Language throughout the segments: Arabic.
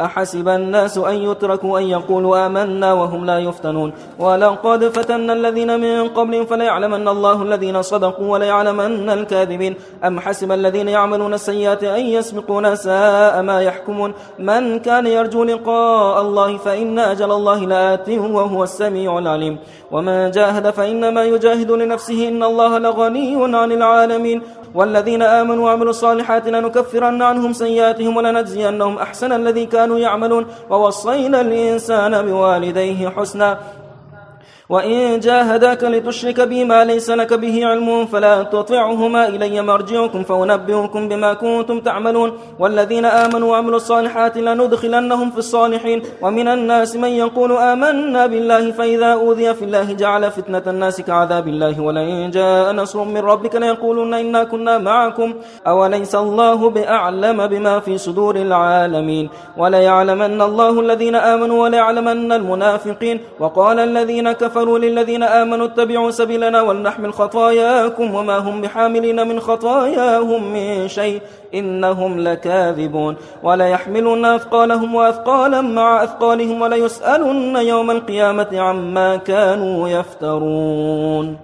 أحسب الناس أن يتركوا أن يقولوا آمنا وهم لا يفتنون. ولقد فتنا الذين من قبلهم فليعلمن الله الذين صدقوا وليعلمن الكاذبين. أم حسب الذين يعملون السيئات أن يسبقون ساء ما يحكمون. من كان يرجو لقاء الله فإن أجل الله لآت وهو السميع العليم. ومن جاهد فإنما يجاهد لنفسه إن الله لغني عن العالمين. والذين آمنوا وعملوا الصالحات لنكفرن عنهم سيئاتهم ولنجزينهم أحسن الذي كانوا يعملون ووصينا الإنسان بوالديه حسنا وإن جاهداك لتشرك بي ما ليس لك به علم فلا تطعهما إلي مرجعكم فأنبئكم بما كنتم تعملون والذين آمنوا وعملوا الصالحات لندخلنهم في الصالحين ومن الناس من يقول آمنا بالله فإذا أوذي في الله جعل فتنة الناس كعذاب الله ولئن جاء نصر من ربك ليقولن إنا كنا معكم أوليس الله بأعلم بما في صدور العالمين وليعلمن الله الذين آمنوا وليعلمن المنافقين وقال الذين كفروا كفروا للذين آمنوا اتبعوا سبيلنا ولنحمل خطاياكم وما هم بحاملين من خطاياهم من شيء. إنهم لكاذبون. وليحملن أثقالهم وأثقالا مع أثقالهم وليسألن يوم القيامة عما كانوا يفترون.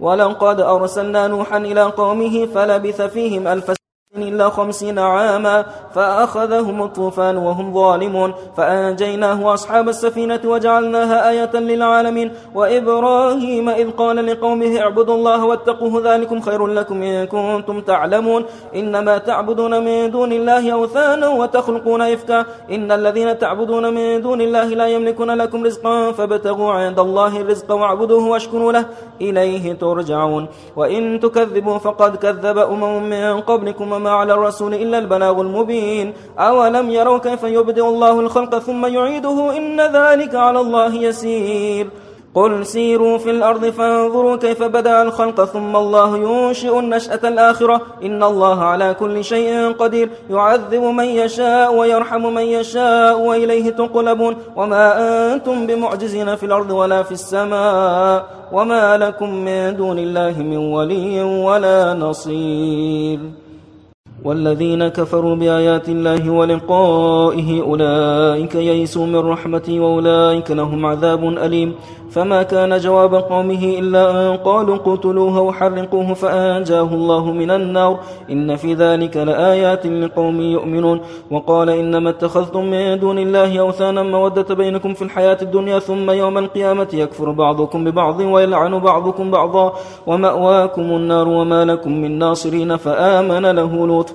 ولقد أرسلنا نوحا إلى قومه فلبث فيهم ألف إلا خمسين عاما. فأخذهم الطوفان وهم ظالمون فأنجيناه وأصحاب السفينة وجعلناها آية للعالمين وإبراهيم إذ قال لقومه اعبدوا الله واتقوه ذلكم خير لكم إن كنتم تعلمون إنما تعبدون من دون الله أوثانا وتخلقون إفكا إن الذين تعبدون من دون الله لا يملكون لكم رزقا فابتغوا عند الله الرزق واعبدوه واشكروا له إليه ترجعون وإن تكذبوا فقد كذب أمم من قبلكم وما على الرسول إلا البلاغ المبين أولم يروا كيف يبدئ الله الخلق ثم يعيده؟ إن ذلك على الله يسير. قل سيروا في الأرض فانظروا كيف بدأ الخلق ثم الله ينشئ النشأة الآخرة. إن الله على كل شيء قدير. يعذب من يشاء ويرحم من يشاء وإليه تنقلبون وما أنتم بمعجزين في الأرض ولا في السماء. وما لكم من دون الله من ولي ولا نصير. والذين كفروا بآيات الله ولقائه أولئك يئسوا من رحمتي وأولئك لهم عذاب أليم. فما كان جواب قومه إلا أن قالوا قتلوه وحرقوه فأنجاه الله من النار. إن في ذلك لآيات لقوم يؤمنون. وقال إنما اتخذتم من دون الله أوثانا مودة بينكم في الحياة الدنيا ثم يوم القيامة يكفر بعضكم ببعض ويلعن بعضكم بعضا. ومأواكم النار وما لكم من ناصرين فآمن له لوط.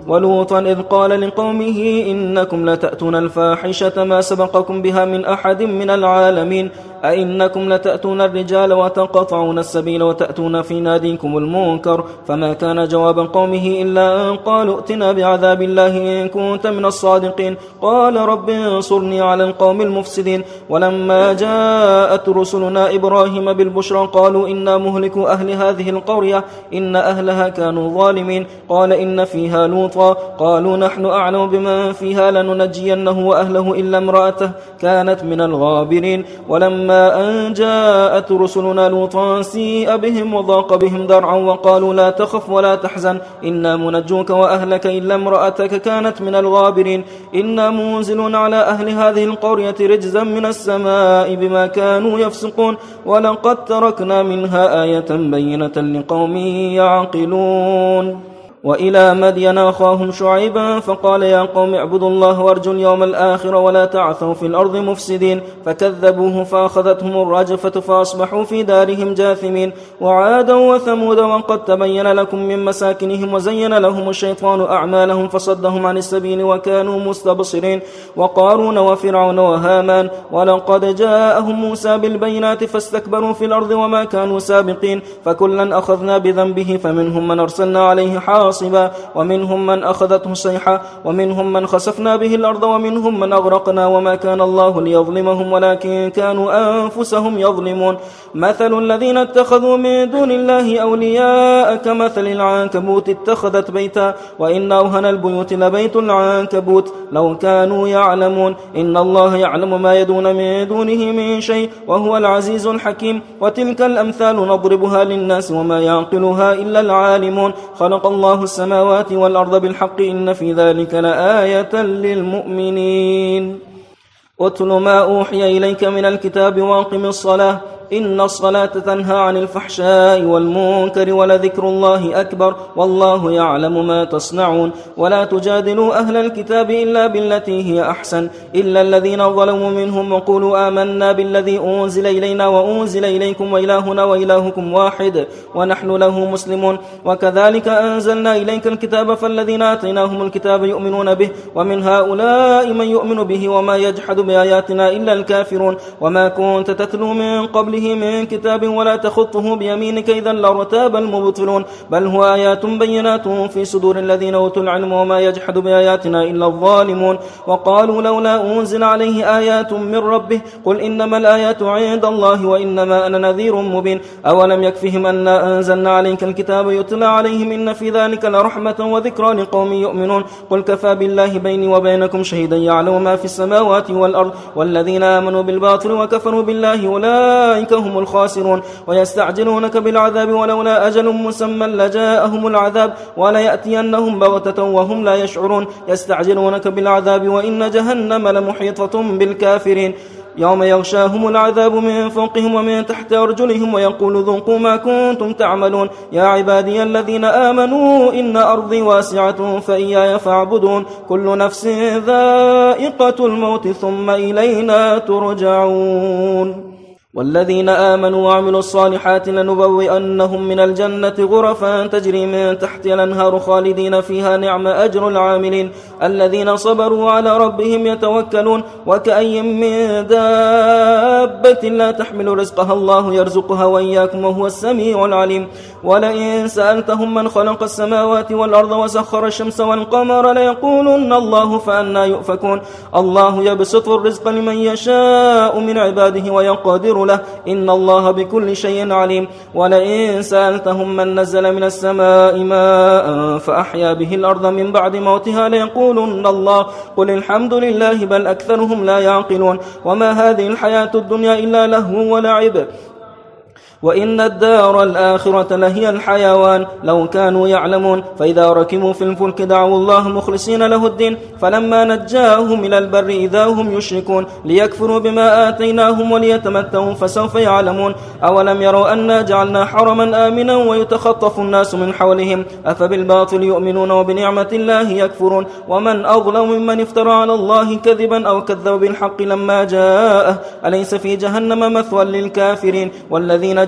ولوطا إذ قال لقومه إنكم لتأتون الفاحشة ما سبقكم بها من أحد من العالمين أئنكم لتأتون الرجال وتقطعون السبيل وتأتون في ناديكم المنكر فما كان جواب قومه إلا أن قالوا ائتنا بعذاب الله إن كنت من الصادقين قال رب انصرني على القوم المفسدين ولما جاءت رسلنا إبراهيم بالبشرى قالوا إنا مهلك أهل هذه القرية إن أهلها كانوا ظالمين قال إن فيها لوطا قالوا نحن أعلم بمن فيها لننجينه وأهله إلا امرأته كانت من الغابرين. ولما أن جاءت رسلنا لوطا سيء بهم وضاق بهم ذرعا وقالوا لا تخف ولا تحزن إنا منجوك وأهلك إلا امرأتك كانت من الغابرين. إنا منزلون على أهل هذه القرية رجزا من السماء بما كانوا يفسقون. ولقد تركنا منها آية بينة لقوم يعقلون. وإلى مدين أخاهم شعيبا فقال يا قوم اعبدوا الله وارجوا اليوم الآخر ولا تعثوا في الأرض مفسدين فكذبوه فأخذتهم الرجفة فأصبحوا في دارهم جاثمين وعادا وثمود وقد تبين لكم من مساكنهم وزين لهم الشيطان أعمالهم فصدهم عن السبيل وكانوا مستبصرين وقارون وفرعون وهامان ولقد جاءهم موسى بالبينات فاستكبروا في الأرض وما كانوا سابقين فكلا أخذنا بذنبه فمنهم من أرسلنا عليه حاصل حاصبا ومنهم من أخذته الصيحة ومنهم من خسفنا به الأرض ومنهم من أغرقنا وما كان الله ليظلمهم ولكن كانوا أنفسهم يظلمون. مثل الذين اتخذوا من دون الله أولياء كمثل العنكبوت اتخذت بيتا وإن أوهن البيوت لبيت العنكبوت. لو كانوا يعلمون إن الله يعلم ما يدون من دونه من شيء وهو العزيز الحكيم. وتلك الأمثال نضربها للناس وما يعقلها إلا العالمون. خلق الله السماوات والأرض بالحق إن في ذلك لآية للمؤمنين. اتل ما أوحي إليك من الكتاب وأقم الصلاة. إن الصلاة تنهى عن الفحشاء والمنكر ولذكر الله أكبر والله يعلم ما تصنعون ولا تجادلوا أهل الكتاب إلا بالتي هي أحسن إلا الذين ظلموا منهم وقولوا آمنا بالذي أنزل إلينا وأنزل إليكم وإلهنا وإلهكم واحد ونحن له مسلمون وكذلك أنزلنا إليك الكتاب فالذين آتيناهم الكتاب يؤمنون به ومن هؤلاء من يؤمن به وما يجحد بآياتنا إلا الكافرون وما كنت تتلو من قبله به من كتاب ولا تخطه بيمينك إذا لارتاب المبطلون. بل هو آيات بينات في صدور الذين أوتوا العلم وما يجحد بآياتنا إلا الظالمون. وقالوا لولا أنزل عليه آيات من ربه قل إنما الآيات عند الله وإنما أنا نذير مبين. أولم يكفهم أن أنزلنا عليك الكتاب يتلى عليهم إن في ذلك لرحمة وذكرى لقوم يؤمنون. قل كفى بالله بيني وبينكم شهيدا يعلم ما في السماوات والأرض والذين آمنوا بالباطل وكفروا بالله أولئك أولئك هم الخاسرون ويستعجلونك بالعذاب ولولا أجل مسمى لجاءهم العذاب وليأتينهم بغتة وهم لا يشعرون يستعجلونك بالعذاب وإن جهنم لمحيطة بالكافرين يوم يغشاهم العذاب من فوقهم ومن تحت أرجلهم ويقول ذوقوا ما كنتم تعملون يا عبادي الذين آمنوا إن أرضي واسعة فإياي فاعبدون كل نفس ذائقة الموت ثم إلينا ترجعون والذين آمنوا وعملوا الصالحات لنبوئنهم من الجنة غرفا تجري من تحت الأنهار خالدين فيها نعم أجر العاملين الذين صبروا على ربهم يتوكلون وكأي من دابة لا تحمل رزقها الله يرزقها وإياكم وهو السميع العليم ولئن سألتهم من خلق السماوات والأرض وسخر الشمس والقمر ليقولن الله فأنا يؤفكون الله يبسط الرزق لمن يشاء من عباده ويقدر له. إن الله بكل شيء عليم. ولئن سألتهم من نزل من السماء ماء فأحيا به الأرض من بعد موتها ليقولن الله قل الحمد لله بل أكثرهم لا يعقلون. وما هذه الحياة الدنيا إلا لهو ولعب. وإن الدار الآخرة لهي الحيوان لو كانوا يعلمون. فإذا ركبوا في الفلك دعوا الله مخلصين له الدين. فلما نجاهم إلى البر إذا هم يشركون. ليكفروا بما آتيناهم وليتمتعوا فسوف يعلمون. أولم يروا أنا جعلنا حرما آمنا ويتخطف الناس من حولهم. أفبالباطل يؤمنون وبنعمة الله يكفرون. ومن أظلم ممن افترى على الله كذبا أو كذب بالحق لما جاءه. أليس في جهنم مثوى للكافرين؟ والذين